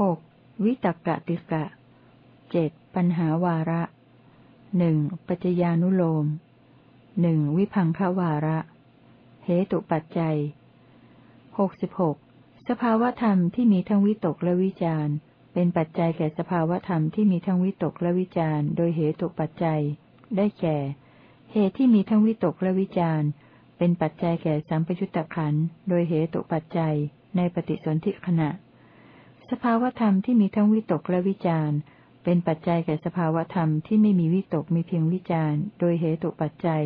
หกวิตกกะติกะเจ็ดปัญหาวาระหนึ่งปัจจญานุโลมหนึ่งวิพังควาระ เหตุปัจจัยหกสิบหกสภาวธรรมที่มีทั้งวิตกและวิจารเป็นปัจจัยแก่สภาวธรรมที่มีทั้งวิตกและวิจารโดยเหตุปัจจัย ได้แก่ เหตุที่มีทั้งวิตกและวิจารเป็นปัจจัยแก่สัมปยุตตะขันโดยเหตุปัจจัยในปฏิสนธิขณะ สภาวธรรมที่มีทั้งวิตกและวิจารเป็นปัจจัยแก่สภาวธรรมที่ไม่มีวิตกมีเพียงวิจารโดยเหตุปัจจัย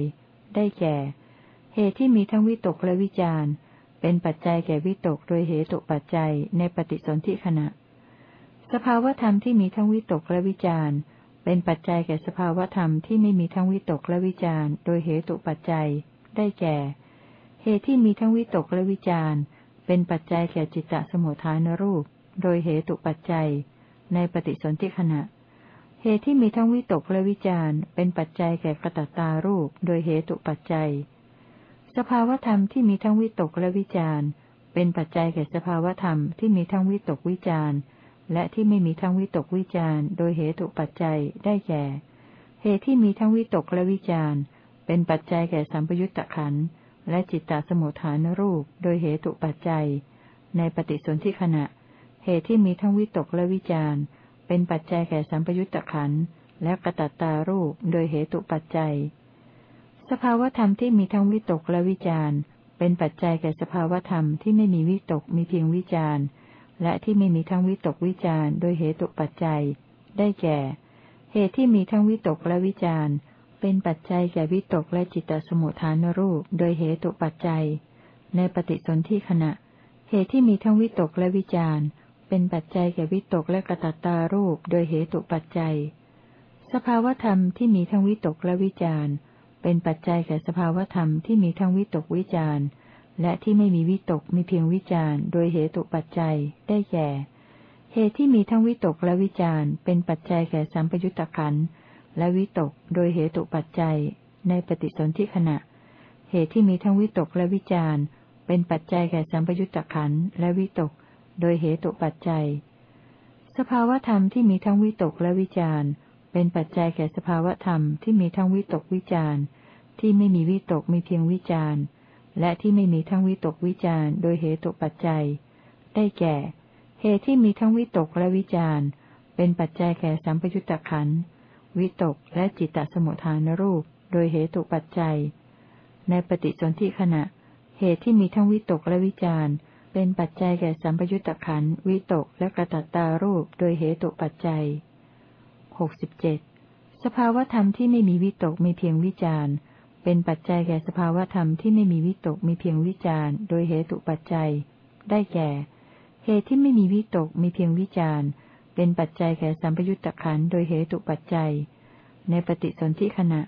ได้แก่ เหตุที่มีทั้งวิตกและวิจารเป็นปัจจัยแก่วิตกโดยเหตุปัจจัยในปฏิสนธิขณะ สภาวธรรมที่มีทั้งวิตกและวิจารเป็นปัจจัยแก่สภาวธรรมที่ไม่มีทั้งวิตกและวิจารโดยเหตุปัจจัย ได้แก่ เหตุที่มีทั้งวิตกและวิจารเป็นปัจจัยแก่จิตตสมุทฐานรูป โดยเหตุปัจจัย ในปฏิสนธิขณะ เหตุที่มีทั้งวิตกและวิจารเป็นปัจจัยแก่กระตัตารูป โดยเหตุปัจจัย สภาวธรรมที่มีทั้งวิตกและวิจารเป็นปัจจัยแก่สภาวธรรมที่มีทั้งวิตกวิจารและที่ไม่มีทั้งวิตกวิจารโดยเหตุปัจจัยได้แก่ เหตุที่มีทั้งวิตกและวิจารเป็นปัจจัยแก่สัมปยุตตะขันและจิตตสมุทฐานรูป โดยเหตุปัจจัย ในปฏิสนธิขณะ เหตุที่มีทั้งวิตกและวิจารเป็นปัจจัยแก่สัมปยุตตะขันและกระตัตตารูปโดยเหตุปัจจัย สภาวธรรมที่มีทั้งวิตกและวิจารเป็นปัจจัยแก่สภาวธรรมที่ไม่มีวิตกมีเพียงวิจารและที่ไม่มีทั้งวิตกวิจารโดยเหตุปัจจัย ได้แก่ เหตุที่มีทั้งวิตกและวิจารเป็นปัจจัยแก่วิตกและจิตตสมุทฐานรูปโดยเหตุปัจจัย ในปฏิสนธิขณะ เหตุที่มีทั้งวิตกและวิจาร เป็นปัจจัยแก่วิตกและกระตัตตารูปโดยเหตุปัจจัย สภาวธรรมที่มีทั้งวิตกและวิจารเป็นปัจจัยแก่สภาวธรรมที่มีทั้งวิตกวิจารและที่ไม่มีวิตกมีเพียงวิจารโดยเหตุปัจจัยได้แก่ เหตุที่มีทั้งวิตกและวิจารเป็นปัจจัยแก่สัมปยุตตะขันและวิตกโดยเหตุปัจจัย ในปฏิสนธิขณะ เหตุที่มีทั้งวิตกและวิจารเป็นปัจจัยแก่สัมปยุตตะขันและวิตก โดยเหตุปัจจัย สภาวธรรมที่มีทั้งวิตกและวิจารเป็นปัจจัยแก่สภาวธรรมที่มีทั้งวิตกวิจารที่ไม่มีวิตกมีเพียงวิจารและที่ไม่มีทั้งวิตกวิจารโดยเหตุปัจจัย ได้แก่ เหตุที่มีทั้งวิตกและวิจารเป็นปัจจัยแก่สัมปยุตตะขันวิตกและจิตตสมุทฐานรูป โดยเหตุปัจจัย ในปฏิสนธิขณะ เหตุที่มีทั้งวิตกและวิจาร เป็นปัจจัยแก่สัมปยุตตะขันวิตกและกระตัตตารูปโดยเหตุปัจจัยหกสิบเจ็ดสภาวธรรมที่ไม่มีวิตกมีเพียงวิจารณ์ เป็นปัจจัยแก่สภาวธรรมที่ไม่มีวิตกมีเพียงวิจารณ์ โดยเหตุปัจจัย ได้แก่ เหตุที่ไม่มีวิตกมีเพียงวิจารณ์ เป็นปัจจัยแก่สัมปยุตตะขันโดยเหตุปัจจัย ในปฏิสนธิขณะ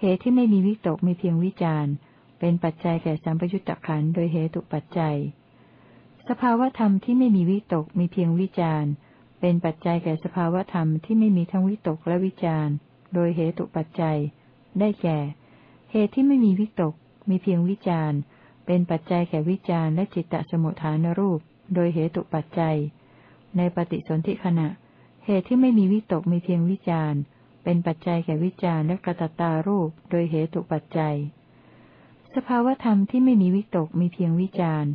เหตุที่ไม่มีวิตกมีเพียงวิจารณ์ เป็นปัจจัยแก่สัมปยุตตะขันโดยเหตุปัจจัย สภาวธรรมที่ไม่มีวิตกมีเพียงวิจารณ์เป็นปัจจัยแก่สภาวธรรมที่ไม่มีทั้งวิตกและวิจารณ์โดยเหตุปัจจัย ได้แก่ เหตุที่ไม่มีวิตก มีเพียงวิจารณ์เป็นปัจจัยแก่วิจารณ์และจิตตสมุทฐานรูป โดยเหตุปัจจัย ในปฏิสนธิขณะ เหตุที่ไม่มีวิตกมีเพียงวิจารณ์เป็นปัจจัยแก่วิจารณ์และกระตตารูป โดยเหตุปัจจัย สภาวธรรมที่ไม่มีวิตกมีเพียงวิจารณ์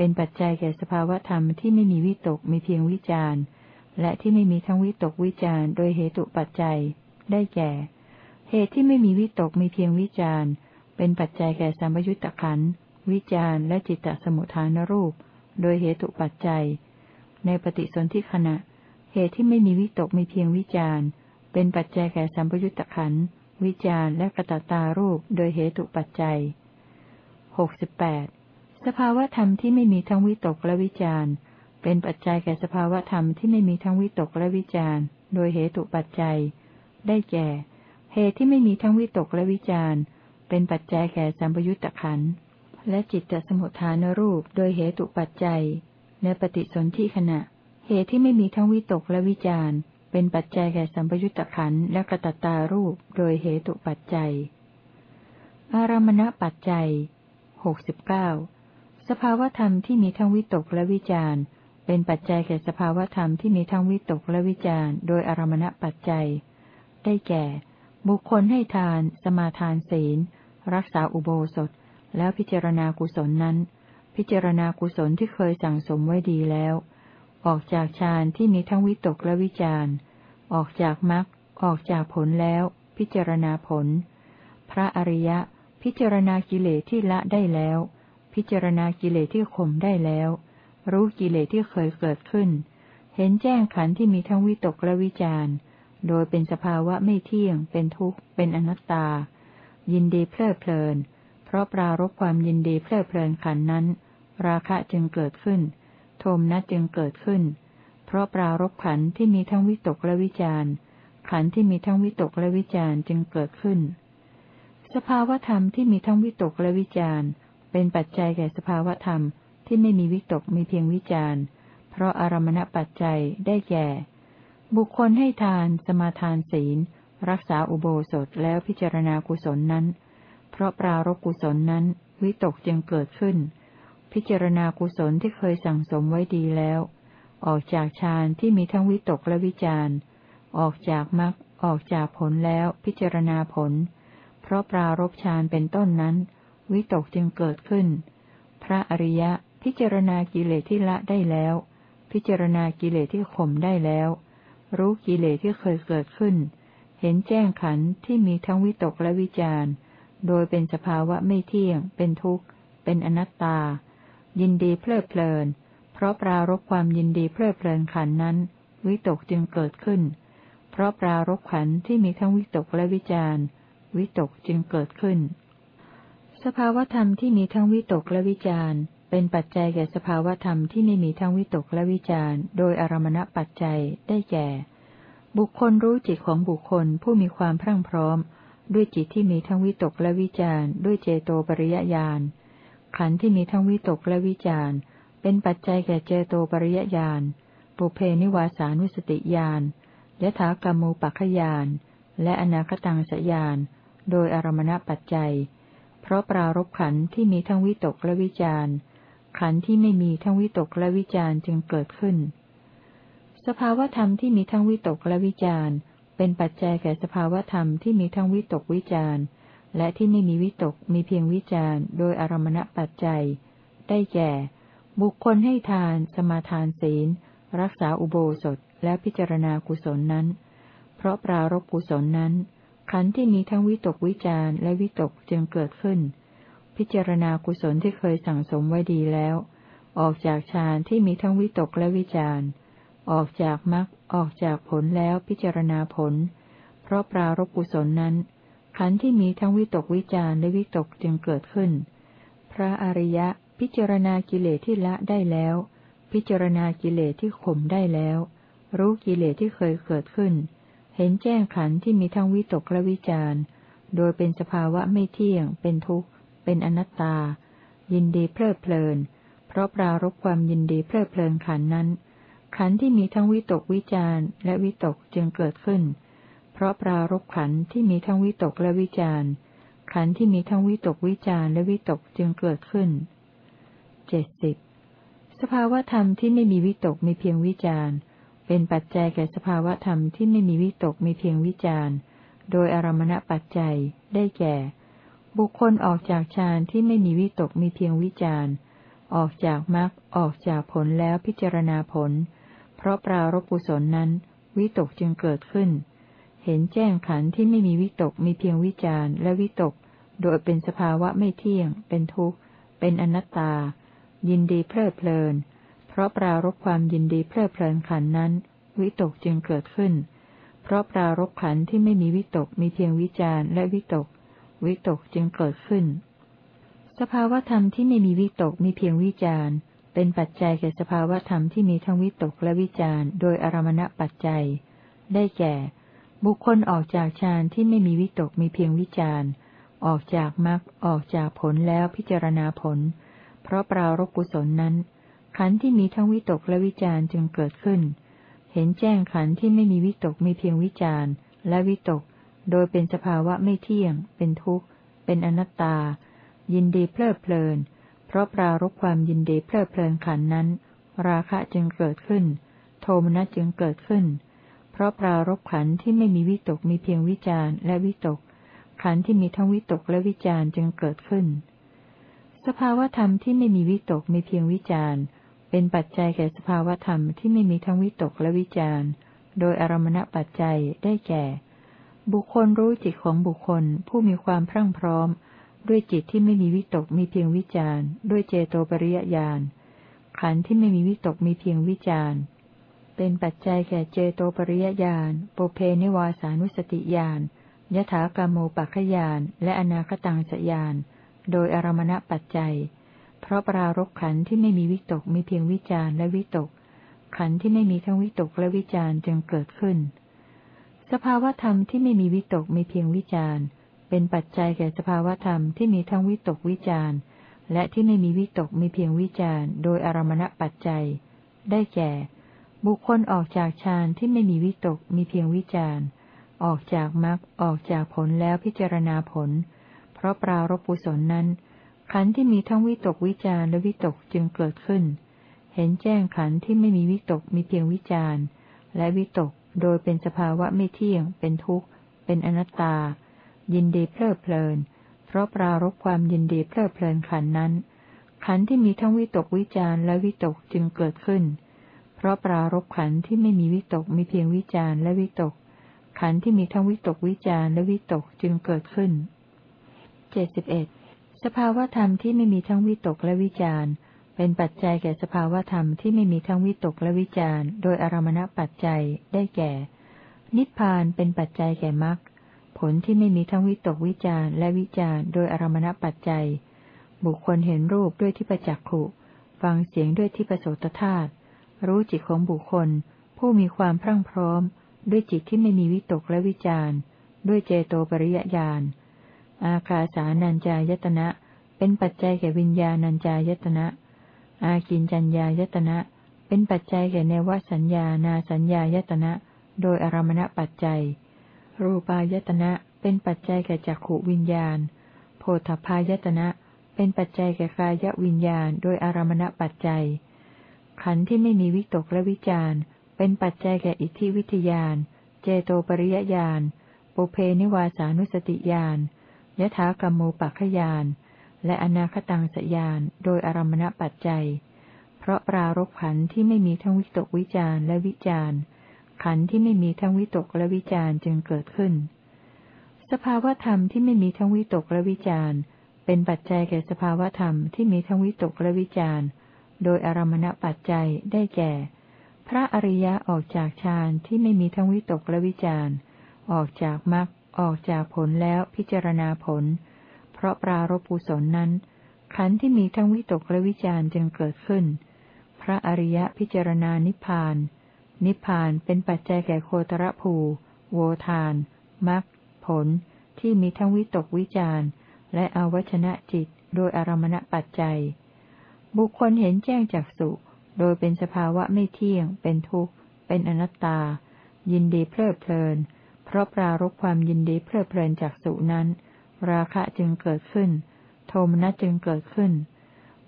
เป็นปัจจัยแก่สภาวธรรมที่ไม่มีวิตกมีเพียงวิจารณ์ และที่ไม่มีทั้งวิตกวิจารโดยเหตุปัจจัย ได้แก่ เหตุที่ไม่มีวิตกมีเพียงวิจารเป็นปัจจัยแก่สัมยุญตะขันวิจารและจิตตสมุทฐานรูป โดยเหตุปัจจัย ในปฏิสนธิขณะ เหตุที่ไม่มีวิตกมีเพียงวิจารเป็นปัจจัยแก่สัมยุญตะขันวิจารและกระตตารูป โดยเหตุปัจจัยหกสิบแปด สภาวธรรมที่ไม่มีทั้งวิตกและวิจารเป็นปัจจัยแก่สภาวธรรมที่ไม่มีทั้งวิตกและวิจารโดยเหตุปัจจัย ได้แก่ เหตุที่ไม่มีทั้งวิตกและวิจารเป็นปัจจัยแก่สัมปยุตตะขันและจิตตสมุทฐานรูปโดยเหตุปัจจัย ในปฏิสนธิขณะ เหตุที่ไม่มีทั้งวิตกและวิจารเป็นปัจจัยแก่สัมปยุตตะขันและกระตัตตารูปโดยเหตุปัจจัย อารมณปัจจัยหกสิบเก้า สภาวธรรมที่มีทั้งวิตกและวิจารเเป็นปัจจัยแก่สภาวธรรมที่มีทั้งวิตกและวิจารโดยอารมณปัจจัย ได้แก่ บุคคลให้ทาน สมาทานศีล รักษาอุโบสถ แล้วพิจารณากุศลนั้น พิจารณากุศลที่เคยสั่งสมไว้ดีแล้ว ออกจากฌานที่มีทั้งวิตกและวิจารออกจากมรรคออกจากผลแล้ว พิจารณาผล พระอริยะ พิจารณากิเลสที่ละได้แล้ว พิจารณากิเลสที่ข่มได้แล้ว รู้กิเลสที่เคยเกิดขึ้น เห็นแจ้งขันธ์ที่มีทั้งวิตกและวิจารณ์ โดยเป็นสภาวะไม่เที่ยง เป็นทุกข์ เป็นอนัตตา ยินดีเพลิดเพลิน เพราะปรารบความยินดีเพลิดเพลินขันนั้น ราคะจึงเกิดขึ้น โทมนัสจึงเกิดขึ้น เพราะปรารบขันที่มีทั้งวิตกและวิจารณ์ ขันที่มีทั้งวิตกและวิจารณ์จึงเกิดขึ้น สภาวธรรมที่มีทั้งวิตกและวิจารณ์ เป็นปัจจัยแก่สภาวธรรมที่ไม่มีวิตกมีเพียงวิจารณ์ เพราะอารมณปัจจัยได้แก่ บุคคลให้ทาน สมาทานศีล รักษาอุโบสถแล้วพิจารณากุศลนั้น เพราะปรารกุศลนั้น วิตกจึงเกิดขึ้น พิจารณากุศลที่เคยสั่งสมไว้ดีแล้ว ออกจากฌานที่มีทั้งวิตกและวิจารณ์ ออกจากมรรคออกจากผลแล้วพิจารณาผล เพราะปรารบฌานเป็นต้นนั้น วิตกจึงเกิดขึ้น พระอริยะพิจารณากิเลสที่ละได้แล้ว พิจารณากิเลสที่ข่มได้แล้ว รู้กิเลสที่เคยเกิดขึ้น เห็นแจ้งขันธ์ที่มีทั้งวิตกและวิจารณ์ โดยเป็นสภาวะไม่เที่ยง เป็นทุกข์ เป็นอนัตตา ยินดีเพลิดเพลิน เพราะปรารบความยินดีเพลิดเพลินขันนั้น วิตกจึงเกิดขึ้น เพราะปรารบขันที่มีทั้งวิตกและวิจารณ์ วิตกจึงเกิดขึ้น สภาวธรรมที่มีทั้งวิตกและวิจารณ์เป็นปัจจัยแก่สภาวธรรมที่ไม่มีทั้งวิตกและวิจารโดยอารมณปัจจัยได้แก่ บุคคลรู้จิตของบุคคลผู้มีความพรั่งพร้อม ด้วยจิตที่มีทั้งวิตกและวิจารด้วยเจโตปริยญาณขันธ์ที่มีทั้งวิตกและวิจารเป็นปัจจัยแก่เจโตปริยญาณปุเพนิวาสานุสติญาณยถากรรมูปัคขยาน และอนาคตังสยาน โดยอารมณปัจจัย เพราะปรารบขันธ์ที่มีทั้งวิตกและวิจารขันธ์ที่ไม่มีทั้งวิตกและวิจารจึงเกิดขึ้น สภาวธรรมที่มีทั้งวิตกและวิจารเป็นปัจจัยแก่สภาวธรรมที่มีทั้งวิตกวิจารและที่ไม่มีวิตกมีเพียงวิจารโดยอารมณปัจจัย ได้แก่ บุคคลให้ทาน สมาทานศีล รักษาอุโบสถและพิจารณากุศลนั้น เพราะปรารบกุศลนั้น ขันธ์ที่มีทั้งวิตกวิจารและวิตกจึงเกิดขึ้น พิจารณากุศลที่เคยสั่งสมไว้ดีแล้ว ออกจากฌานที่มีทั้งวิตกและวิจารออกจากมรรคออกจากผลแล้วพิจารณาผล เพราะปรารบกุศลนั้น ขันธ์ที่มีทั้งวิตกวิจารและวิตกจึงเกิดขึ้น พระอริยะพิจารณากิเลสที่ละได้แล้ว พิจารณากิเลสที่ข่มได้แล้ว รู้กิเลสที่เคยเกิดขึ้น เห็นแจ้งขันธ์ที่มีทั้งวิตกและวิจารโดยเป็นสภาวะไม่เที่ยง เป็นทุกข์ เป็นอนัตตา ยินดีเพลิดเพลิน เพราะปรารบความยินดีเพลิดเพลินขันนั้น ขันที่มีทั้งวิตกวิจารและวิตกจึงเกิดขึ้น เพราะปรารบขันที่มีทั้งวิตกและวิจารขันที่มีทั้งวิตกวิจารและวิตกจึงเกิดขึ้นเจ็ดสิบสภาวธรรมที่ไม่มีวิตกมีเพียงวิจาร เป็นปัจจัยแก่สภาวะธรรมที่ไม่มีวิตกมีเพียงวิจารโดยอารมณปัจจัย ได้แก่ บุคคลออกจากฌานที่ไม่มีวิตกมีเพียงวิจารณ์ ออกจากมรรคออกจากผลแล้วพิจารณาผล เพราะปรารกุศลนั้น วิตกจึงเกิดขึ้น เห็นแจ้งขันธ์ที่ไม่มีวิตกมีเพียงวิจารณ์ และวิตก โดยเป็นสภาวะไม่เที่ยง เป็นทุกข์ เป็นอนัตตา ยินดีเพลิดเพลิน ราะปรารบความยินดีเพลิดเพลินขันนั้น วิตกจึงเกิดขึ้น เพราะปรารบขันที่ไม่มีวิตกมีเพียงวิจารณ์และวิตก วิตกจึงเกิดขึ้น สภาวธรรมที่ไม่มีวิตกมีเพียงวิจารเป็นปัจจัยแก่สภาวธรรมที่มีทั้งวิตกและวิจารโดยอารมณปัจจัย ได้แก่ บุคคลออกจากฌานที่ไม่มีวิตกมีเพียงวิจารออกจากมรรคออกจากผลแล้วพิจารณาผล เพราะปรารกุศลนั้น ขันธ์ที่มีทั้งวิตกและวิจารจึงเกิดขึ้น เห็นแจ้งขันธ์ที่ไม่มีวิตกมีเพียงวิจารและวิตก โดยเป็นสภาวะไม่เที่ยง เป็นทุกข์ เป็นอนัตตา ยินดีเพลิดเพลิน เพราะปรารบความยินดีเพลิดเพลินขันนั้น ราคะจึงเกิดขึ้น โทมนัสจึงเกิดขึ้น เพราะปรารบขันที่ไม่มีวิตกมีเพียงวิจารและวิตก ขันที่มีทั้งวิตกและวิจารจึงเกิดขึ้น สภาวธรรมที่ไม่มีวิตกมีเพียงวิจาร เป็นปัจจัยแก่สภาวธรรมที่ไม่มีทั้งวิตกและวิจารโดยอารมณปัจจัยได้แก่ บุคคลรู้จิตของบุคคลผู้มีความพรั่งพร้อม ด้วยจิตที่ไม่มีวิตกมีเพียงวิจารด้วยเจโตปริยญาณขันธ์ที่ไม่มีวิตกมีเพียงวิจารเป็นปัจจัยแก่เจโตปริยญาณปุเพนิวาสานุสติญาณยถากรรมโมปัคขยานและอนาคตังสยาน โดยอารมณปัจจัย เพราะปรารบขันที่ไม่มีวิตกมีเพียงวิจารและวิตก ขันที่ไม่มีทั้งวิตกและวิจารจึงเกิดขึ้น สภาวธรรมที่ไม่มีวิตกมีเพียงวิจารเป็นปัจจัยแก่สภาวธรรมที่มีทั้งวิตกวิจารและที่ไม่มีวิตกมีเพียงวิจารโดยอารมณปัจจัย ได้แก่ บุคคลออกจากฌานที่ไม่มีวิตกมีเพียงวิจารออกจากมรรคออกจากผลแล้วพิจารณาผล เพราะปรารบุศลนั้น ขันธ์ที่มีทั้งวิตกวิจารและวิตกจึงเกิดขึ้น เห็นแจ้งขันธ์ที่ไม่มีวิตกมีเพียงวิจารและวิตกโดยเป็นสภาวะไม่เที่ยง เป็นทุกข์ เป็นอนัตตา ยินดีเพลิดเพลิน เพราะปรารบความยินดีเพลิดเพลินขันนั้น ขันที่มีทั้งวิตกวิจารและวิตกจึงเกิดขึ้น เพราะปรารบขันที่ไม่มีวิตกมีเพียงวิจารและวิตก ขันที่มีทั้งวิตกวิจารและวิตกจึงเกิดขึ้นเจ็ดสิบเอ็ด สภาวธรรมที่ไม่มีทั้งวิตกและวิจารเป็นปัจจัยแก่สภาวธรรมที่ไม่มีทั้งวิตกและวิจารโดยอารมณปัจจัยได้แก่ นิพพานเป็นปัจจัยแก่มรรคผลที่ไม่มีทั้งวิตกวิจารและวิจารโดยอารมณปัจจัย บุคคลเห็นรูปด้วยที่ประจักขุฟังเสียงด้วยที่ประโสตธาตุรู้จิตของบุคคล ผู้มีความพรั่งพร้อม ด้วยจิตที่ไม่มีวิตกและวิจารด้วยเจโตปริยญาณ อาคาสานัญจายตนะ เป็นปัจจัยแก่วิญญาณัญจายตนะ อากินจัญญายตนะ เป็นปัจจัยแก่เนวสัญญานาสัญญายตนะ โดยอารมณปัจจัย รูปายตนะ เป็นปัจจัยแก่จักขวิญญาณ โพธพายตนะ เป็นปัจจัยแก่กายวิญญาณ โดยอารมณปัจจัย ขันธ์ที่ไม่มีวิตกและวิจารเป็นปัจจัยแก่อิทธิวิทยาน เจโตปริยญาณ ปุเพนิวาสานุสติญาณ ยถากรรมโมปัคยาน และอนาคตังสยาน โดยอารมณปัจจัย เพราะปรารบขันที่ไม่มีทั้งวิตกวิจารและวิจารขันที่ไม่มีทั้งวิตกและวิจารจึงเกิดขึ้น สภาวธรรมที่ไม่มีทั้งวิตกและวิจารเป็นปัจจัยแก่สภาวธรรมที่มีทั้งวิตกและวิจารโดยอารมณปัจจัยได้แก่ พระอริยะออกจากฌานที่ไม่มีทั้งวิตกและวิจารออกจากมรรค ออกจากผลแล้วพิจารณาผล เพราะปรารบุศลนั้น ขันธ์ที่มีทั้งวิตกและวิจารจึงเกิดขึ้น พระอริยะพิจารณานิพพาน นิพพานเป็นปัจจัยแก่โคตรภูโวทานมรรคผลที่มีทั้งวิตกวิจารและอวัชนะจิตโดยอารมณปัจจัย บุคคลเห็นแจ้งจากสุโดยเป็นสภาวะไม่เที่ยง เป็นทุกข์ เป็นอนัตตา ยินดีเพลิดเพลิน เพราะปรารบความยินดีเพลิดเพลินจากสุนั้น ราคะจึงเกิดขึ้น โทมนัสจึงเกิดขึ้น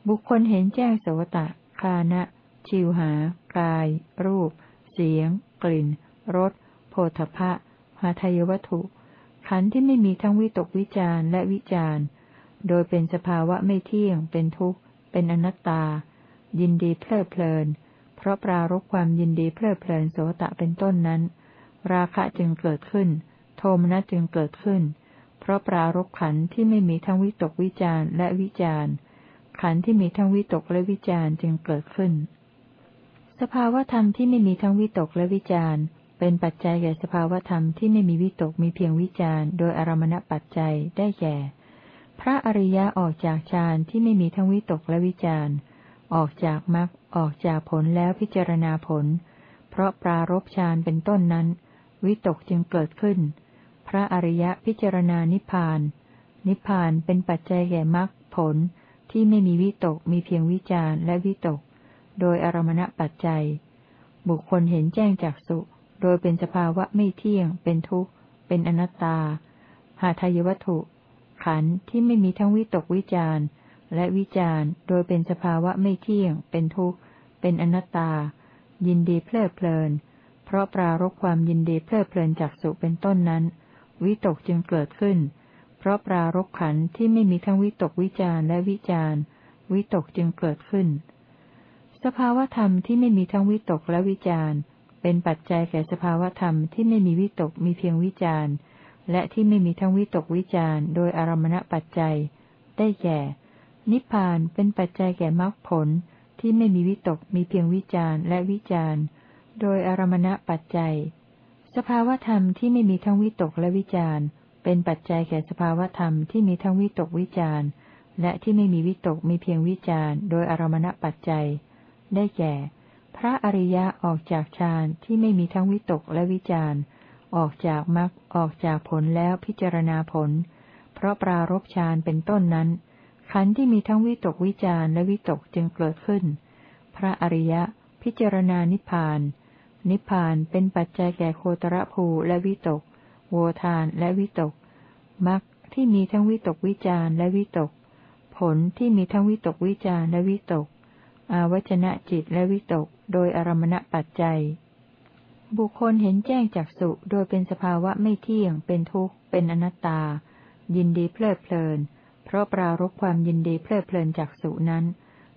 บุคคลเห็นแจ้งโสตะ คานะ ชิวหา กาย รูป เสียง กลิ่น รสโผฏฐะหาทายวัตถุ ขันธ์ที่ไม่มีทั้งวิตกวิจารและวิจารโดยเป็นสภาวะไม่เที่ยง เป็นทุกข์ เป็นอนัตตา ยินดีเพลิดเพลิน เพราะปรารบความยินดีเพลิดเพลินโสตะเป็นต้นนั้น ราคะจึงเกิดขึ้น โทมนัสจึงเกิดขึ้น เพราะปรารบขันธ์ที่ไม่มีทั้งวิตกวิจารและวิจารขันธ์ที่มีทั้งวิตกและวิจารจึงเกิดขึ้น สภาวธรรมที่ไม่มีทั้งวิตกและวิจารเป็นปัจจัยแก่สภาวธรรมที่ไม่มีวิตกมีเพียงวิจารโดยอารมณปัจจัยได้แก่พระอริยะออกจากฌานที่ไม่มีทั้งวิตกและวิจารออกจากมรรคออกจากผลแล้วพิจารณาผล เพราะปรารบฌานเป็นต้นนั้น วิตกจึงเกิดขึ้น พระอริยะพิจารณานิพพาน นิพพานเป็นปัจจัยแก่มรรคผลที่ไม่มีวิตกมีเพียงวิจารและวิตก โดยอารมณปัจจัย บุคคลเห็นแจ้งจากสุ โดยเป็นสภาวะไม่เที่ยง เป็นทุกข์ เป็นอนัตตา หาทายวัตถุ ขันธ์ที่ไม่มีทั้งวิตกวิจารและวิจารโดยเป็นสภาวะไม่เที่ยง เป็นทุกข์ เป็นอนัตตา ยินดีเพลิดเพลิน เพราะปรารบความยินดีเพลิดเพลินจากสุเป็นต้นนั้น วิตกจึงเกิดขึ้น เพราะปรารบขันที่ไม่มีทั้งวิตกวิจารและวิจารวิตกจึงเกิดขึ้น สภาวธรรมที่ไม่มีทั้งวิตกและวิจารเป็นปัจจัยแก่สภาวธรรมที่ไม่มีวิตกมีเพียงวิจารและที่ไม่มีทั้งวิตกวิจารโดยอารมณปัจจัย ได้แก่ นิพพานเป็นปัจจัยแก่มรรคผลที่ไม่มีวิตกมีเพียงวิจารและวิจาร โดยอารมณปัจจัย สภาวธรรมที่ไม่มีทั้งวิตกและวิจารเป็นปัจจัยแก่สภาวธรรมที่มีทั้งวิตกวิจารและที่ไม่มีวิตกมีเพียงวิจารโดยอารมณปัจจัย ได้แก่ พระอริยะออกจากฌานที่ไม่มีทั้งวิตกและวิจารออกจากมรรคออกจากผลแล้วพิจารณาผล เพราะปรารบฌานเป็นต้นนั้น ขันธ์ที่มีทั้งวิตกวิจารและวิตกจึงเกิดขึ้น พระอริยะพิจารณานิพพาน นิพพานเป็นปัจจัยแก่โคตรภูและวิตก โวทานและวิตกมรรคที่มีทั้งวิตกวิจารและวิตก ผลที่มีทั้งวิตกวิจารและวิตก อาวจนะจิตและวิตก โดยอารมณปัจจัย บุคคลเห็นแจ้งจากสุโดยเป็นสภาวะไม่เที่ยง เป็นทุกข์ เป็นอนัตตา ยินดีเพลิดเพลิน เพราะปรารบความยินดีเพลิดเพลินจากสุนั้น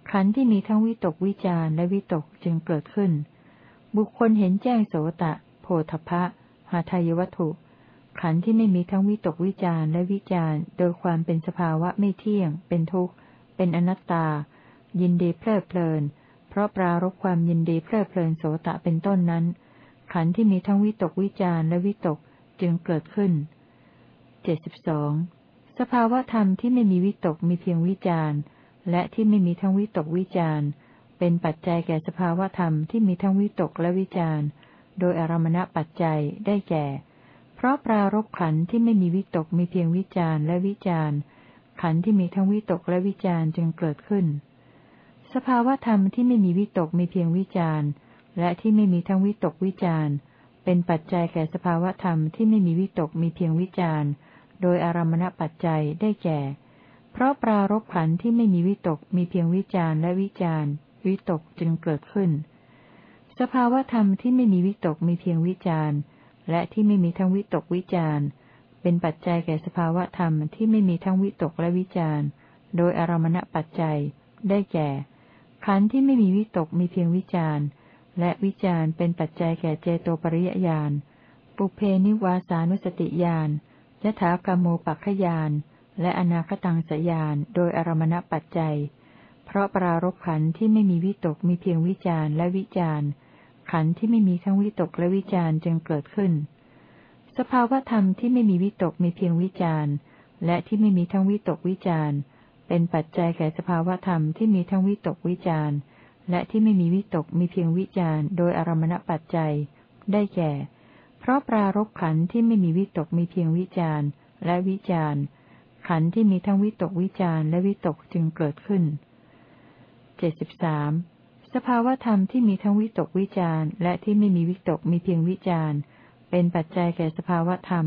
ขันธ์ที่มีทั้งวิตกวิจารและวิตกจึงเกิดขึ้น บุคคลเห็นแจ้งโสตะ โพธพะ หาทายวัตถุ ขันธ์ที่ไม่มีทั้งวิตกวิจารและวิจารโดยความเป็นสภาวะไม่เที่ยง เป็นทุกข์ เป็นอนัตตา ยินดีเพลิดเพลิน เพราะปรารบความยินดีเพลิดเพลินโสตะเป็นต้นนั้น ขันธ์ที่มีทั้งวิตกวิจารและวิตกจึงเกิดขึ้นเจ็ดสิบสองสภาวะธรรมที่ไม่มีวิตกมีเพียงวิจารและที่ไม่มีทั้งวิตกวิจาร เป็นปัจจัยแก่สภาวธรรมที่มีทั้งวิตกและวิจารโดยอารมณปัจจัยได้แก่ เพราะปรารบขันที่ไม่มีวิตกมีเพียงวิจารและวิจารขันที่มีทั้งวิตกและวิจารจึงเกิดขึ้น สภาวธรรมที่ไม่มีวิตกมีเพียงวิจารและที่ไม่มีทั้งวิตกวิจารเป็นปัจจัยแก่สภาวธรรมที่ไม่มีวิตกมีเพียงวิจารโดยอารมณปัจจัยได้แก่ เพราะปรารบขันที่ไม่มีวิตกมีเพียงวิจารและวิจาร วิตกจึงเกิดขึ้น สภาวธรรมที่ไม่มีวิตกมีเพียงวิจารและที่ไม่มีทั้งวิตกวิจารเป็นปัจจัยแก่สภาวธรรมที่ไม่มีทั้งวิตกและวิจารโดยอารมณปัจจัย ได้แก่ ขันธ์ที่ไม่มีวิตกมีเพียงวิจารและวิจารเป็นปัจจัยแก่เจโตปริยญาณ ปุเพนิวาสานุสติญาณยถากรรมโมปัคยาน และอนาคตังสยาน โดยอารมณปัจจัย เพราะปรารบขันที่ไม่มีวิตกมีเพียงวิจารและวิจารขันที่ไม่มีทั้งวิตกและวิจารจึงเกิดขึ้น สภาวธรรมที่ไม่มีวิตกมีเพียงวิจารและที่ไม่มีทั้งวิตกวิจารเป็นปัจจัยแก่สภาวธรรมที่มีทั้งวิตกวิจารและที่ไม่มีวิตกมีเพียงวิจารโดยอารมณปัจจัย ได้แก่ เพราะปรารบขันที่ไม่มีวิตกมีเพียงวิจารและวิจารขันที่มีทั้งวิตกวิจารและวิตกจึงเกิดขึ้น เจ็ดสิบสามสภาวธรรมที่มีทั้งวิตกวิจารและที่ไม่มีวิตกมีเพียงวิจารเป็นปัจจัยแก่สภาวธรรม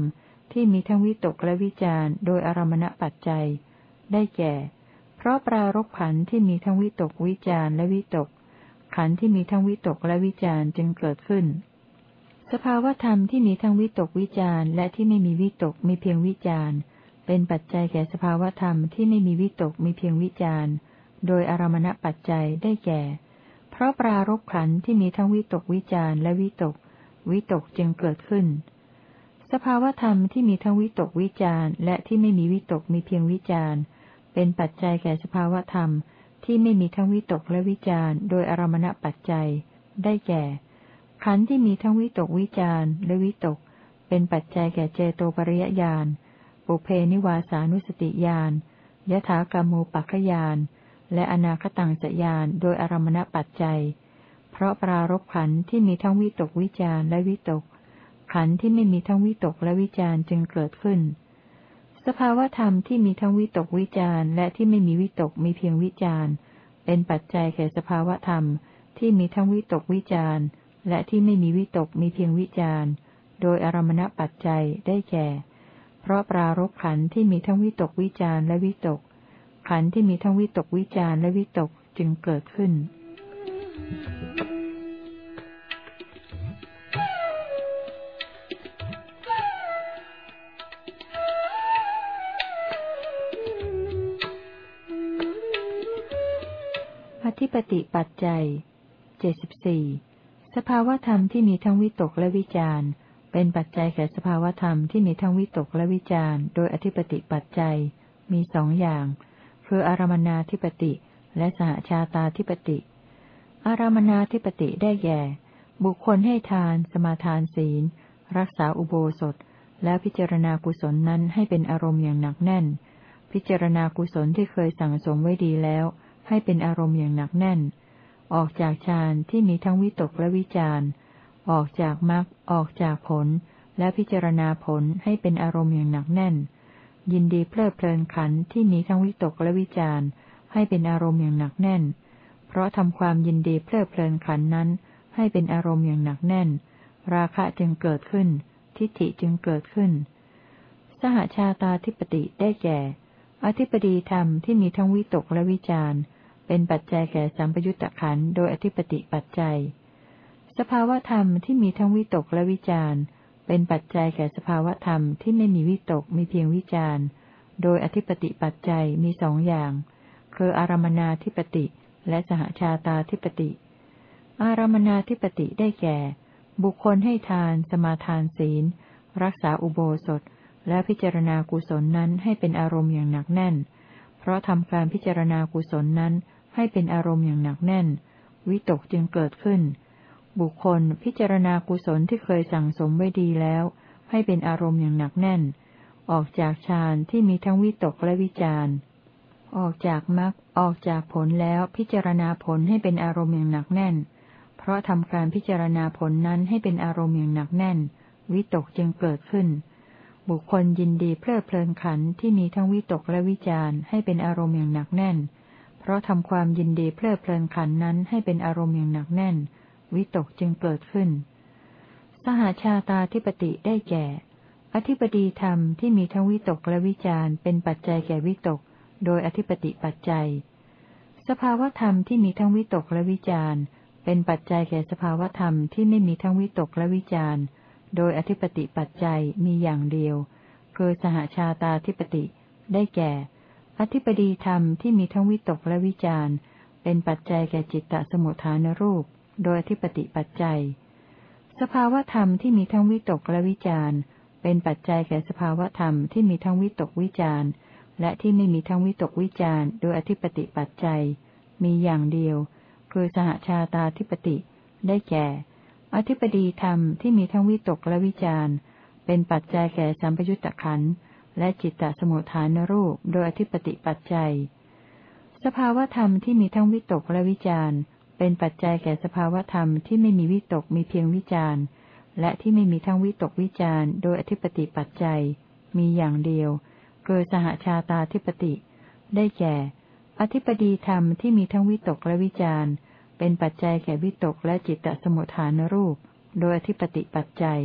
ที่มีทั้งวิตกและวิจารโดยอารมณปัจจัย ได้แก่ เพราะปรารบขันที่มีทั้งวิตกวิจารและวิตก ขันที่มีทั้งวิตกและวิจารจึงเกิดขึ้น สภาวธรรมที่มีทั้งวิตกวิจารและที่ไม่มีวิตกมีเพียงวิจารเป็นปัจจัยแก่สภาวธรรมที่ไม่มีวิตกมีเพียงวิจาร โดยอารมณปัจจัยได้แก่ เพราะปรารบขันที่มีทั้งวิตกวิจารและวิตก วิตกจึงเกิดขึ้น สภาวธรรมที่มีทั้งวิตกวิจารและที่ไม่มีวิตกมีเพียงวิจารเป็นปัจจัยแก่สภาวธรรมที่ไม่มีทั้งวิตกและวิจารโดยอารมณปัจจัย ได้แก่ ขันธ์ที่มีทั้งวิตกวิจารและวิตก เป็นปัจจัยแก่เจโตปริยญาณ ปุเพนิวาสานุสติญาณยถากรรมูปัคยาน และอนาคตังสยานโดยอารมณปัจจัย เพราะปรารบขันที่มีทั้งวิตกวิจารและวิตก ขันที่ไม่มีทั้งวิตกและวิจารจึงเกิดขึ้น สภาวธรรมที่มีทั้งวิตกวิจารและที่ไม่มีวิตกมีเพียงวิจารเป็นปัจจัยแก่สภาวธรรมที่มีทั้งวิตกวิจารและที่ไม่มีวิตกมีเพียงวิจารโดยอารมณปัจจัยได้แก่ เพราะปรารบขันที่มีทั้งวิตกวิจารและวิตก ขันที่มีทั้งวิตกวิจารและวิตกจึงเกิดขึ้น อธิปติปัจจัยเจ็ดสิบสี่สภาวธรรมที่มีทั้งวิตกและวิจารณ์เป็นปัจจัยแก่สภาวธรรมที่มีทั้งวิตกและวิจารณ์ โดยอธิปติปัจจัยมีสองอย่าง คืออารมนาธิปติ และสหชาตาธิปติ อารมนาธิปติได้แก่ บุคคลให้ทาน สมาทานศีล รักษาอุโบสถ แล้วพิจารณากุศลนั้นให้เป็นอารมณ์อย่างหนักแน่น พิจารณากุศลที่เคยสั่งสมไว้ดีแล้ว ให้เป็นอารมณ์อย่างหนักแน่น ออกจากฌานที่มีทั้งวิตกและวิจารณ์ออกจากมรรคออกจากผล และพิจารณาผลให้เป็นอารมณ์อย่างหนักแน่น ยินดีเพลิดเพลินขันที่มีทั้งวิตกและวิจารณ์ให้เป็นอารมณ์อย่างหนักแน่น เพราะทำความยินดีเพลิดเพลินขันนั้น ให้เป็นอารมณ์อย่างหนักแน่น ราคะจึงเกิดขึ้น ทิฏฐิจึงเกิดขึ้น สหชาตาธิปติได้แก่ อธิปดีธรรมที่มีทั้งวิตกและวิจารณ์เป็นปัจจัยแก่สัมปยุตตะขันโดยอธิปติปัจจัย สภาวธรรมที่มีทั้งวิตกและวิจารณ์ เป็นปัจจัยแก่สภาวธรรมที่ไม่มีวิตกมีเพียงวิจารณ์ โดยอธิปติปัจจัยมีสองอย่าง คืออารมนาธิปติ และสหชาตาธิปติ อารมนาธิปติได้แก่ บุคคลให้ทาน สมาทานศีล รักษาอุโบสถ และพิจารณากุศลนั้นให้เป็นอารมณ์อย่างหนักแน่น เพราะทำการพิจารณากุศลนั้นให้เป็นอารมณ์อย่างหนักแน่น วิตกจึงเกิดขึ้น บุคคลพิจารณากุศลที่เคยสั่งสมไว้ดีแล้ว ให้เป็นอารมณ์อย่างหนักแน่น ออกจากฌานที่มีทั้งวิตกและวิจารออกจากมรรคออกจากผลแล้วพิจารณาผลให้เป็นอารมณ์อย่างหนักแน่น เพราะทำการพิจารณาผลนั้นให้เป็นอารมณ์อย่างหนักแน่น วิตกจึงเกิดขึ้น บุคคลยินดีเพลิดเพลินขันที่มีทั้งวิตกและวิจารณ์ให้เป็นอารมณ์อย่างหนักแน่น เพราะทำความยินดีเพลิดเพลินขันนั้นให้เป็นอารมณ์อย่างหนักแน่น วิตกจึงเกิดขึ้น สหาชาตาธิปติได้แก่ อธิปดีธรรมที่มีทั้งวิตกและวิจารเป็นปัจจัยแก่วิตก โดยอธิปติปัจจัย สภาวธรรมที่มีทั้งวิตกและวิจารเป็นปัจจัยแก่สภาวธรรมที่ไม่มีทั้งวิตกและวิจารโดยอธิปติปัจจัยมีอย่างเดียว คือสหชาตาธิปติ ได้แก่ อธิปดีธรรมที่มีทั้งวิตกและวิจารเป็นปัจจัยแก่จิตตสมุทฐานรูป โดยอธิปติปัจจัย สภาวธรรมที่มีทั้งวิตกและวิจารเป็นปัจจัยแก่สภาวธรรมที่มีทั้งวิตกวิจารและที่ไม่มีทั้งวิตกวิจารโดยอธิปติปัจจัย มีอย่างเดียว คือสหชาตาธิปติ ได้แก่ อธิปดีธรรมที่มีทั้งวิตกและวิจารเป็นปัจจัยแก่สัมปยุตตะขันและจิตตสมุทฐานรูปโดยอธิปติปัจจัย สภาวธรรมที่มีทั้งวิตกและวิจาร เป็นปัจจัยแก่สภาวธรรมที่ไม่มีวิตกมีเพียงวิจารและที่ไม่มีทั้งวิตกวิจารโดยอธิปติปัจจัย มีอย่างเดียวคือสหชาตาธิปติ ได้แก่ อธิปดีธรรมที่มีทั้งวิตกและวิจารเป็นปัจจัยแก่วิตกและจิตตสมุทฐานรูป โดยอธิปติปัจจัย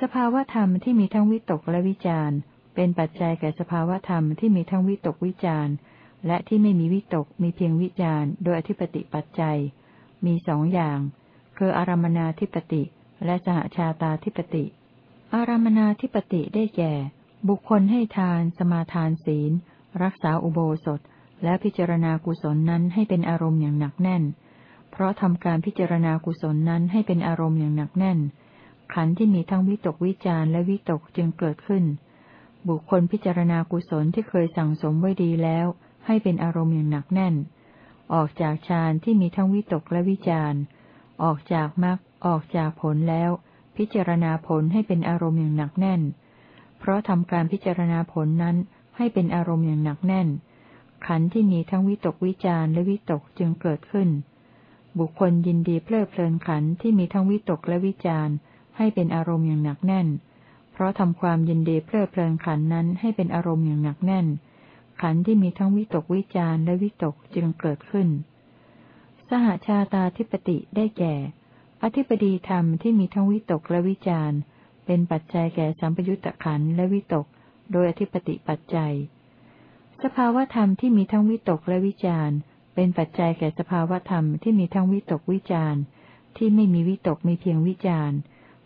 สภาวธรรมที่มีทั้งวิตกและวิจารเป็นปัจจัยแก่สภาวธรรมที่มีทั้งวิตกวิจาร และที่ไม่มีวิตกมีเพียงวิจารโดยอธิปติปัจจัย มีสองอย่าง คืออารมนาธิปติและสหชาตาธิปติ อารมนาธิปติได้แก่ บุคคลให้ทาน สมาทานศีล รักษาอุโบสถ และพิจารณากุศลนั้นให้เป็นอารมณ์อย่างหนักแน่น เพราะทำการพิจารณากุศลนั้นให้เป็นอารมณ์อย่างหนักแน่น ขันธ์ที่มีทั้งวิตกวิจารและวิตกจึงเกิดขึ้น บุคคลพิจารณากุศลที่เคยสั่งสมไว้ดีแล้ว ให้เป็นอารมณ์อย่างหนักแน่น ออกจากฌานที่มีทั้งวิตกและวิจารออกจากมรรคออกจากผลแล้ว พิจารณาผลให้เป็นอารมณ์อย่างหนักแน่น เพราะทำการพิจารณาผลนั้นให้เป็นอารมณ์อย่างหนักแน่น ขันธ์ที่มีทั้งวิตกวิจารและวิตกจึงเกิดขึ้น บุคคลยินดีเพลิดเพลินขันธ์ที่มีทั้งวิตกและวิจารให้เป็นอารมณ์อย่างหนักแน่น เพราะทำความยินดีเพลิดเพลินขันนั้นให้เป็นอารมณ์อย่างหนักแน่น ขันธ์ที่มีทั้งวิตกวิจารและวิตกจึงเกิดขึ้น สหชาตาธิปติได้แก่ อธิปดีธรรมที่มีทั้งวิตกและวิจารเป็นปัจจัยแก่สัมปยุตตะขันและวิตก โดยอธิปติปัจจัย สภาวธรรมที่มีทั้งวิตกและวิจารเป็เป็นปัจจัยแก่สภาวธรรมที่มีทั้งวิตกวิจารที่ไม่มีวิตกมีเพียงวิจาร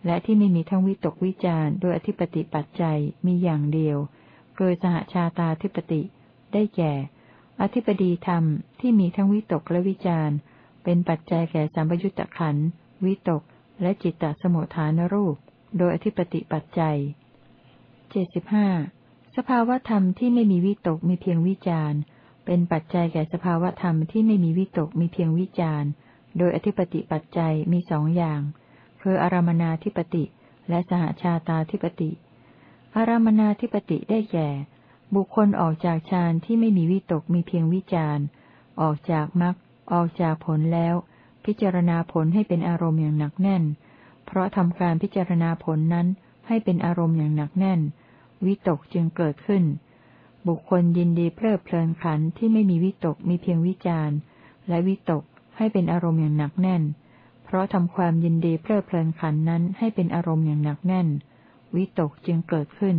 และที่ไม่มีทั้งวิตกวิจารโดยอธิปติปัจจัยมีอย่างเดียวโดยสหชาตาธิปติ ได้แก่ อธิปดีธรรมที่มีทั้งวิตกและวิจารเป็นปัจจัยแก่สัมปยุตตขันวิตกและจิตตสมุทฐานรูป โดยอธิปติปัจจัยเจ็ดสิบห้าสภาวธรรมที่ไม่มีวิตกมีเพียงวิจารเป็นปัจจัยแก่สภาวธรรมที่ไม่มีวิตกมีเพียงวิจารโดยอธิปติปัจจัยมีสองอย่าง คืออารมนาธิปติ และสหชาตาธิปติ อารมนาธิปติได้แก่ บุคคลออกจากฌานที่ไม่มีวิตกมีเพียงวิจารออกจากมรรคออกจากผลแล้ว พิจารณาผลให้เป็นอารมณ์อย่างหนักแน่น เพราะทำการพิจารณาผลนั้นให้เป็นอารมณ์อย่างหนักแน่น วิตกจึงเกิดขึ้น บุคคลยินดีเพลิดเพลินขันที่ไม่มีวิตกมีเพียงวิจารและวิตกให้เป็นอารมณ์อย่างหนักแน่น เพราะทำความยินดีเพลิดเพลินขันนั้นให้เป็นอารมณ์อย่างหนักแน่น วิตกจึงเกิดขึ้น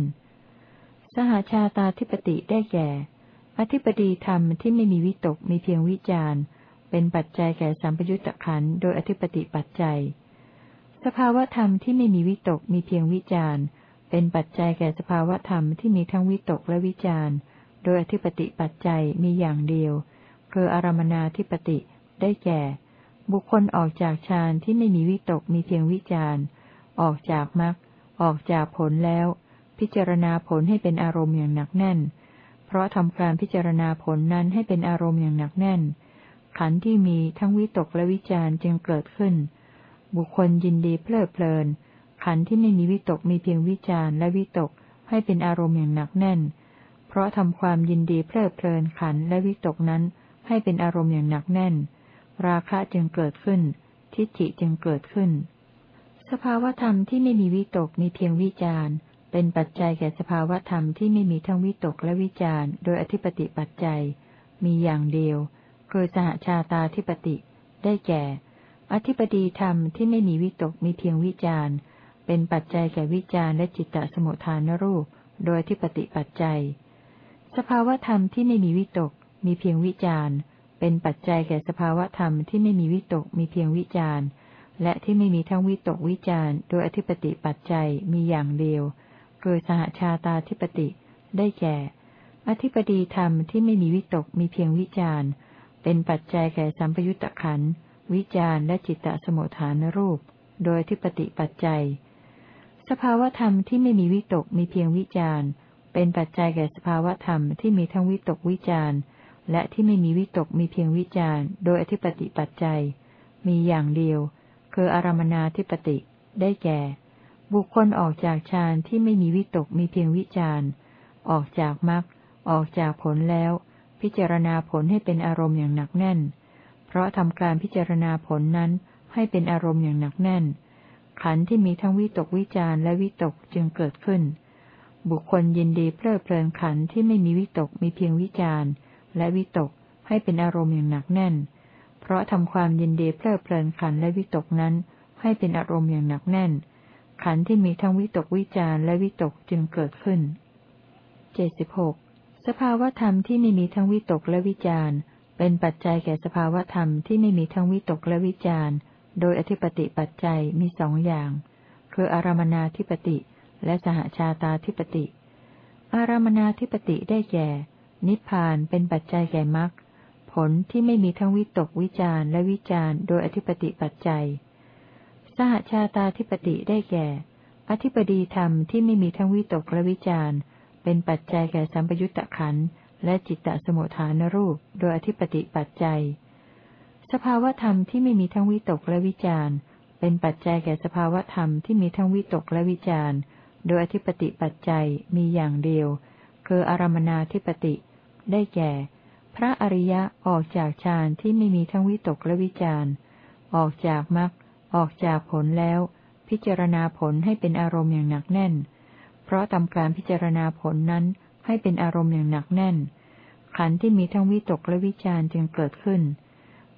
สหชาตาธิปติได้แก่ อธิปดีธรรมที่ไม่มีวิตกมีเพียงวิจารเป็นปัจจัยแก่สัมปยุตตะขันโดยอธิปติปัจจัย สภาวธรรมที่ไม่มีวิตกมีเพียงวิจารเป็นปัจจัยแก่สภาวธรรมที่มีทั้งวิตกและวิจารโดยอธิปติปัจจัยมีอย่างเดียว คืออารมนาธิปติได้แก่ บุคคลออกจากฌานที่ไม่มีวิตกมีเพียงวิจารออกจากมรรคออกจากผลแล้ว พิจารณาผลให้เป็นอารมณ์อย่างหนักแน่น เพราะทำการพิจารณาผลนั้นให้เป็นอารมณ์อย่างหนักแน่น ขันธ์ที่มีทั้งวิตกและวิจารจึงเกิดขึ้น บุคคลยินดีเพลิดเพลิน ขันธ์ที่ไม่มีวิตกมีเพียงวิจารและวิตกให้เป็นอารมณ์อย่างหนักแน่น เพราะทำความยินดีเพลิดเพลินขันธ์และวิตกนั้นให้เป็นอารมณ์อย่างหนักแน่น ราคะจึงเกิดขึ้น ทิฏฐิจึงเกิดขึ้น สภาวธรรมที่ไม่มีวิตกมีเพียงวิจาร เป็นปัจจัยแก่สภาวธรรมที่ไม่มีทั้งวิตกและวิจารโดยอธิปติปัจจัย มีอย่างเดียว คือสหชาตาธิปติ ได้แก่ อธิปดีธรรมที่ไม่มีวิตกมีเพียงวิจารเป็นปัจจัยแก่วิจารและจิตตสมุทฐานรูป โดยอธิปติปัจจัย สภาวธรรมที่ไม่มีวิตกมีเพียงวิจารเป็นปัจจัยแก่สภาวธรรมที่ไม่มีวิตกมีเพียงวิจารณ์และที่ไม่มีทั้งวิตกวิจารณ์โดยอธิปติปัจจัยมีอย่างเดียว คือสหชาตาธิปติ ได้แก่ อธิปดีธรรมที่ไม่มีวิตกมีเพียงวิจารณ์ เป็นปัจจัยแก่สัมปยุตตะขันวิจารณ์และจิตตสมุทฐานรูป โดยอธิปติปัจจัย สภาวธรรมที่ไม่มีวิตกมีเพียงวิจารณ์ เป็นปัจจัยแก่สภาวธรรมที่มีทั้งวิตกวิจารณ์ และที่ไม่มีวิตกมีเพียงวิจารโดยอธิปติปัจจัย มีอย่างเดียว คืออารมนาธิปติ ได้แก่ บุคคลออกจากฌานที่ไม่มีวิตกมีเพียงวิจารออกจากมรรคออกจากผลแล้ว พิจารณาผลให้เป็นอารมณ์อย่างหนักแน่น เพราะทำการพิจารณาผลนั้นให้เป็นอารมณ์อย่างหนักแน่น ขันธ์ที่มีทั้งวิตกวิจารและวิตกจึงเกิดขึ้น บุคคลยินดีเพลิดเพลินขันธ์ที่ไม่มีวิตกมีเพียงวิจารณ์และวิตกให้เป็นอารมณ์อย่างหนักแน่น เพราะทำความยินดีเพลิดเพลินขันและวิตกนั้นให้เป็นอารมณ์อย่างหนักแน่น ขันที่มีทั้งวิตกวิจารและวิตกจึงเกิดขึ้นเจ็ดสิบหกสภาวธรรมที่ไม่มีทั้งวิตกและวิจารเป็นปัจจัยแก่สภาวธรรมที่ไม่มีทั้งวิตกและวิจารโดยอธิปติปัจจัยมีสองอย่าง คืออารมนาธิปติและสหชาตาธิปติ อารมนาธิปติได้แก่ นิพพานเป็นปัจจัยแก่มรรคผลที่ไม่มีทั้งวิตกวิจารและวิจารโดยอธิปติปัจจัย สหชาตาธิปติได้แก่ อธิปดีธรรมที่ไม่มีทั้งวิตกและวิจารเป็นปัจจัยแก่สัมปยุตตะขันและจิตตสมุทฐานรูป โดยอธิปติปัจจัย สภาวธรรมที่ไม่มีทั้งวิตกและวิจารเป็นปัจจัยแก่สภาวธรรมที่มีทั้งวิตกและวิจารโดยอธิปติปัจจัยมีอย่างเดียว คืออารมนาธิปติ ได้แก่ พระอริยะออกจากฌานที่ไม่มีทั้งวิตกและวิจารออกจากมรรค ออกจากผลแล้ว พิจารณาผลให้เป็นอารมณ์อย่างหนักแน่น เพราะทำการพิจารณาผลนั้นให้เป็นอารมณ์อย่างหนักแน่น ขันธ์ที่มีทั้งวิตกและวิจารจึงเกิดขึ้น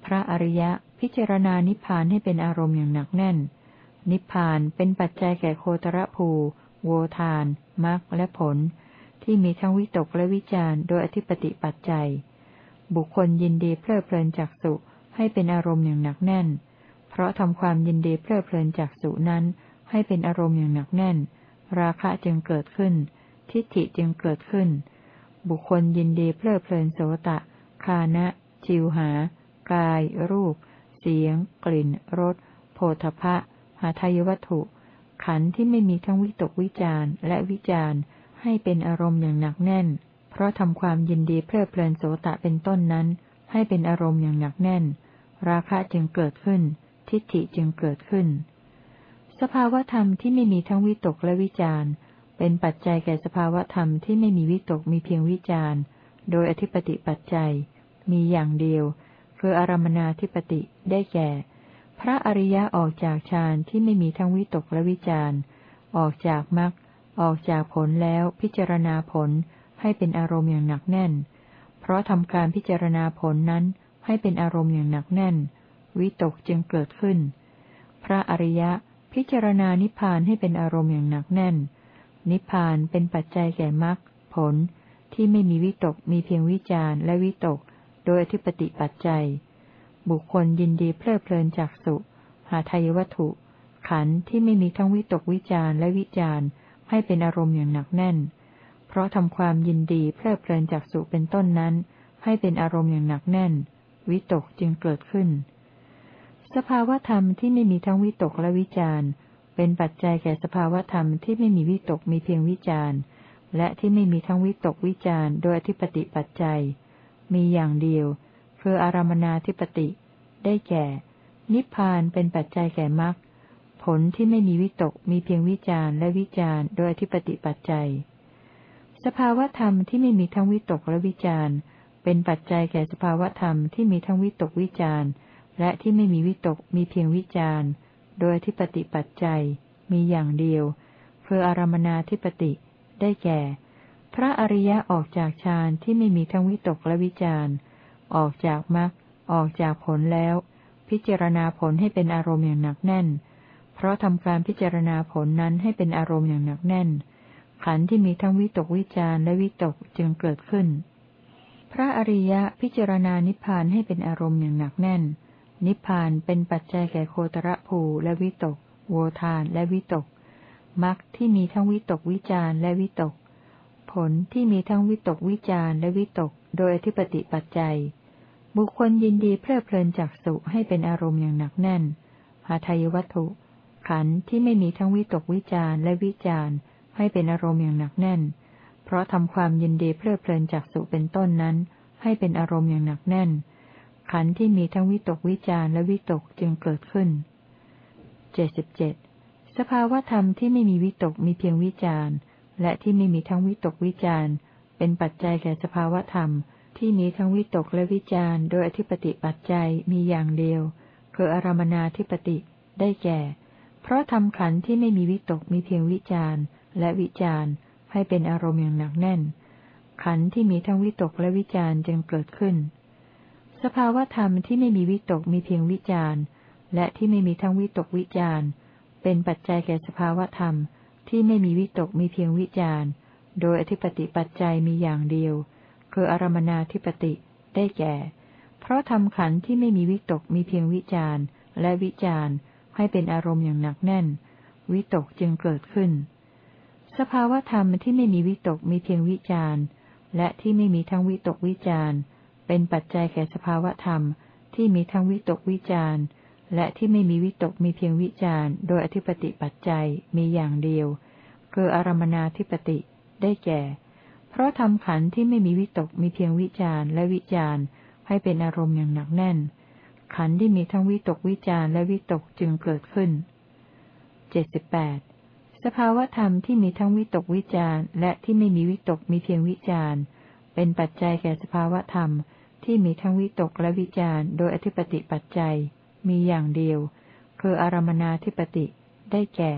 พระอริยะพิจารณานิพพานให้เป็นอารมณ์อย่างหนักแน่น นิพพานเป็นปัจจัยแก่โคตรภู โวทานมรรคและผล ที่มีทั้งวิตกและวิจารโดยอธิปติปัจจัย บุคคลยินดีเพลิดเพลินจากสุให้เป็นอารมณ์อย่างหนักแน่น เพราะทำความยินดีเพลิดเพลินจากสุนั้น ให้เป็นอารมณ์อย่างหนักแน่น ราคะจึงเกิดขึ้น ทิฏฐิจึงเกิดขึ้น บุคคลยินดีเพลิดเพลินโสตะ คานะจิวหา กาย รูป เสียง กลิ่น รสโผฏฐะหาทายวัตถุ ขันธ์ที่ไม่มีทั้งวิตกวิจารและวิจารให้เป็นอารมณ์อย่างหนักแน่น เพราะทำความยินดีเพลิดเพลินโสตะเป็นต้นนั้น ให้เป็นอารมณ์อย่างหนักแน่น ราคะจึงเกิดขึ้น ทิฏฐิจึงเกิดขึ้น สภาวธรรมที่ไม่มีทั้งวิตกและวิจารเป็นปัจจัยแก่สภาวธรรมที่ไม่มีวิตกมีเพียงวิจารโดยอธิปติปัจจัย มีอย่างเดียว คืออารมนาธิปติได้แก่ พระอริยะออกจากฌานที่ไม่มีทั้งวิตกและวิจารออกจากมรรคออกจากผลแล้วพิจารณาผลให้เป็นอารมณ์อย่างหนักแน่น เพราะทำการพิจารณาผลนั้นให้เป็นอารมณ์อย่างหนักแน่น วิตกจึงเกิดขึ้น พระอริยะพิจารณานิพพานให้เป็นอารมณ์อย่างหนักแน่น นิพพานเป็นปัจจัยแก่มรรคผลที่ไม่มีวิตกมีเพียงวิจารและวิตก โดยอธิปติปัจจัย บุคคลยินดีเพลิดเพลินจากสุ หาทายวัตถุ ขันธ์ที่ไม่มีทั้งวิตกวิจารและวิจารให้เป็นอารมณ์อย่างหนักแน่น เพราะทำความยินดีเพลิดเพลินจากสุเป็นต้นนั้น ให้เป็นอารมณ์อย่างหนักแน่น วิตกจึงเกิดขึ้น สภาวธรรมที่ไม่มีทั้งวิตกและวิจารเป็นปัจจัยแก่สภาวธรรมที่ไม่มีวิตกมีเพียงวิจารและที่ไม่มีทั้งวิตกวิจารโดยอธิปติปัจจัย มีอย่างเดียว คืออารมนาธิปติ ได้แก่ นิพพานเป็นปัจจัยแก่มรรคผลที่ไม่มีวิตกมีเพียงวิจารและวิจารโดยอธิปติปัจจัย สภาวธรรมที่ไม่มีทั้งวิตกและวิจารเป็นปัจจัยแก่สภาวธรรมที่มีทั้งวิตกวิจาร และที่ไม่มีวิตกมีเพียงวิจารโดยอธิปติปัจจัยมีอย่างเดียวคืออารมนาธิปติได้แก่ พระอริยะออกจากฌานที่ไม่มีทั้งวิตกและวิจารออกจากมรรคออกจากผลแล้ว พิจารณาผลให้เป็นอารมณ์อย่างหนักแน่น เพราะทำการพิจารณาผลนั้นให้เป็นอารมณ์อย่างหนักแน่น ขันธ์ที่มีทั้งวิตกวิจารและวิตกจึงเกิดขึ้น พระอริยะพิจารณานิพพานให้เป็นอารมณ์อย่างหนักแน่น นิพพานเป็นปัจจัยแก่โคตรภูและวิตก โวทานและวิตกมรรคที่มีทั้งวิตกวิจารและวิตก ผลที่มีทั้งวิตกวิจารและวิตก โดยอธิปติปัจจัย บุคคลยินดีเพลิดเพลินจากสุให้เป็นอารมณ์อย่างหนักแน่น หาทายวัตถุ ขันธ์ที่ไม่มีทั้งวิตกวิจารและวิจารให้เป็นอารมณ์อย่างหนักแน่น เพราะทำความยินดีเพลิดเพลินจากสุเป็นต้นนั้น ให้เป็นอารมณ์อย่างหนักแน่น ขันธ์ที่มีทั้งวิตกวิจารและวิตกจึงเกิดขึ้นเจ็ดสิบเจ็ดสภาวธรรมที่ไม่มีวิตกมีเพียงวิจารและที่ไม่มีทั้งวิตกวิจารเป็นปัจจัยแก่สภาวธรรม ที่มีทั้งวิตกและวิจารโดยอธิปติปัจจัยมีอย่างเดียว คืออารมนาธิปติได้แก่ เพราะทำขันธ์ที่ไม่มีวิตกมีเพียงวิจารและวิจารให้เป็นอารมณ์อย่างหนักแน่น ขันธ์ที่มีทั้งวิตกและวิจารจึงเกิดขึ้น สภาวธรรมที่ไม่มีวิตกมีเพียงวิจารณ์ และที่ไม่มีทั้งวิตกวิจารณ์ เป็นปัจจัยแก่สภาวธรรมที่ไม่มีวิตกมีเพียงวิจารณ์ โดยอธิปติปัจจัยมีอย่างเดียว คืออารมนาธิปติได้แก่ เพราะทำขันที่ไม่มีวิตกมีเพียงวิจารณ์ และวิจารณ์ให้เป็นอารมณ์อย่างหนักแน่น วิตกจึงเกิดขึ้น สภาวธรรมที่ไม่มีวิตกมีเพียงวิจารณ์ และที่ไม่มีทั้งวิตกวิจารณ์ เป็นปัจจัยแก่สภาวธรรมที่มีทั้งวิตกวิจารณ์ และที่ไม่มีวิตกมีเพียงวิจารณ์ โดยอธิปติปัจจัยมีอย่างเดียว คืออารมนาธิปติได้แก่ เพราะทำขันที่ไม่มีวิตกมีเพียงวิจารณ์และวิจารณ์ ให้เป็นอารมณ์อย่างหนักแน่น ขันที่มีทั้งวิตกวิจารณ์และวิตกจึงเกิดขึ้นเจ็ดสิบแปดสภาวธรรมที่มีทั้งวิตกวิจารณ์ และที่ไม่มีวิตกมีเพียงวิจารณ์ เป็นปัจจัยแก่สภาวธรรม ที่มีทั้งวิตกและวิจารโดยอธิปติปัจจัย มีอย่างเดียว คืออารมนาธิปติได้แก่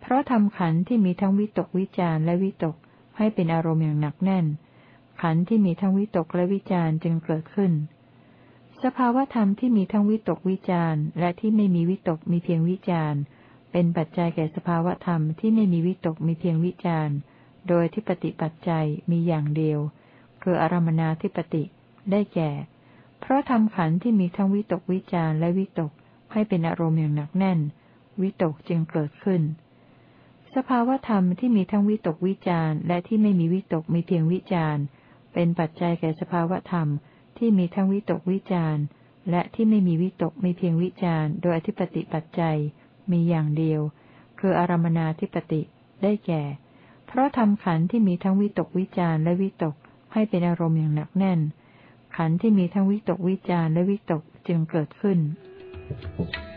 เพราะทำขันที่มีทั้งวิตกวิจารและวิตกให้เป็นอารมณ์อย่างหนักแน่น ขันที่มีทั้งวิตกและวิจารจึงเกิดขึ้น สภาวธรรมที่มีทั้งวิตกวิจารและที่ไม่มีวิตกมีเพียงวิจารเป็นปัจจัยแก่สภาวธรรมที่ไม่มีวิตกมีเพียงวิจารโดยที่ปฏิปัจจัยมีอย่างเดียว คืออารมนาธิปติ ได้แก่ เพราะทำขันที่มีทั้งวิตกวิจารและวิตกให้เป็นอารมณ์อย่างหนักแน่น วิตกจึงเกิดขึ้น สภาวธรรมที่มีทั้งวิตกวิจารและที่ไม่มีวิตกมีเพียงวิจารเป็นปัจจัยแก่สภาวธรรมที่มีทั้งวิตกวิจารและที่ไม่มีวิตกมีเพียงวิจารโดยอธิปติปัจจัยมีอย่างเดียว คืออารมนาธิปติได้แก่ เพราะทำขันที่มีทั้งวิตกวิจารและวิตกให้เป็นอารมณ์อย่างหนักแน่น ขันธ์ที่มีทั้งวิตกวิจารและวิตกจึงเกิดขึ้น Thank you.